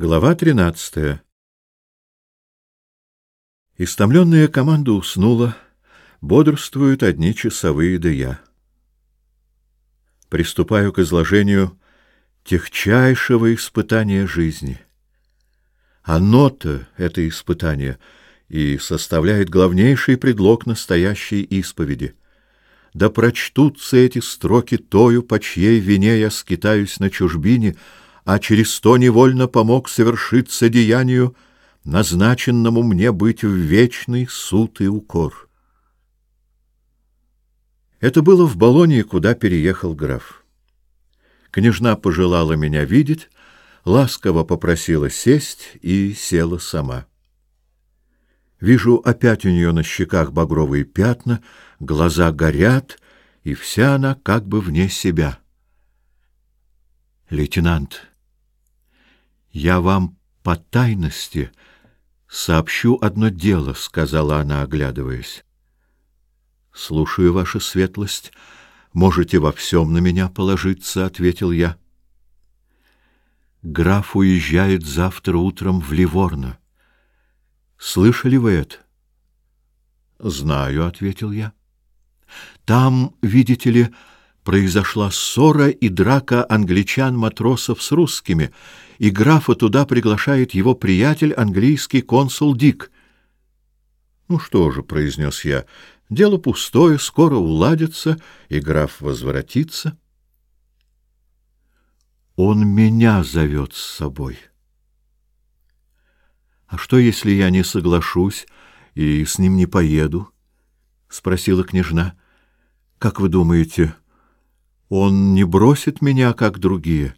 Глава 13. Истомленная команда уснула, бодрствуют одни часовые да я. Приступаю к изложению техчайшего испытания жизни. Оно-то, это испытание, и составляет главнейший предлог настоящей исповеди. Да прочтутся эти строки тою, по чьей вине я скитаюсь на чужбине, — а через то невольно помог совершиться деянию, назначенному мне быть в вечный суд и укор. Это было в Болонии, куда переехал граф. Княжна пожелала меня видеть, ласково попросила сесть и села сама. Вижу, опять у нее на щеках багровые пятна, глаза горят, и вся она как бы вне себя. — Лейтенант, я вам по тайности сообщу одно дело, сказала она, оглядываясь. Слушаю, ваша светлость. Можете во всем на меня положиться, ответил я. Граф уезжает завтра утром в Ливорно. Слышали вы это? Знаю, ответил я. Там, видите ли, произошла ссора и драка англичан-матросов с русскими, и графа туда приглашает его приятель, английский консул Дик. «Ну что же», — произнес я, — «дело пустое, скоро уладится, и граф возвратится». «Он меня зовет с собой». «А что, если я не соглашусь и с ним не поеду?» — спросила княжна. «Как вы думаете...» Он не бросит меня, как другие,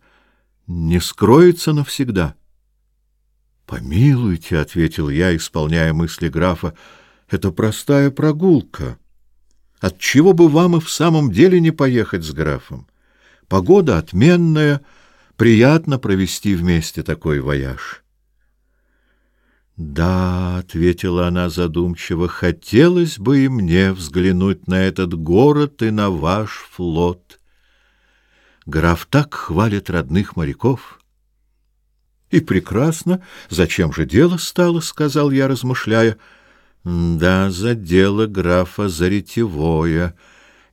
не скроется навсегда. Помилуйте, ответил я, исполняя мысли графа. Это простая прогулка. От чего бы вам и в самом деле не поехать с графом? Погода отменная, приятно провести вместе такой вояж. Да, ответила она задумчиво, хотелось бы и мне взглянуть на этот город и на ваш флот граф так хвалит родных моряков. И прекрасно, зачем же дело стало, сказал я, размышляя. Да, за дело графа Заретевое.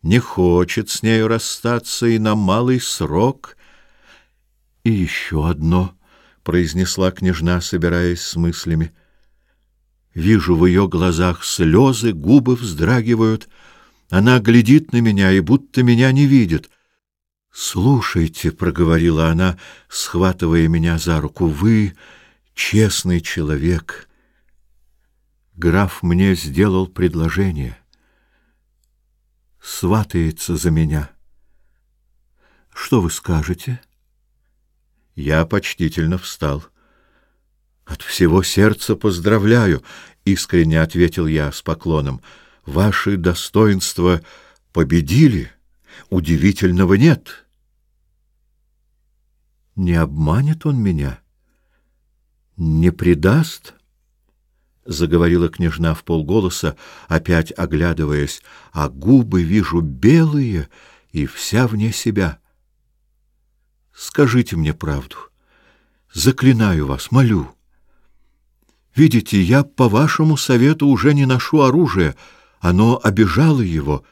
Не хочет с нею расстаться и на малый срок. И еще одно, произнесла княжна, собираясь с мыслями. Вижу в ее глазах слезы, губы вздрагивают. Она глядит на меня и будто меня не видит. «Слушайте», — проговорила она, схватывая меня за руку, — «вы честный человек. Граф мне сделал предложение. Сватается за меня. Что вы скажете?» Я почтительно встал. «От всего сердца поздравляю», — искренне ответил я с поклоном. «Ваши достоинства победили. Удивительного нет». Не обманет он меня? Не предаст? заговорила княжна в полголоса, опять оглядываясь, а губы вижу белые и вся вне себя. Скажите мне правду. Заклинаю вас, молю. Видите, я по вашему совету уже не ношу оружие, оно обижало его.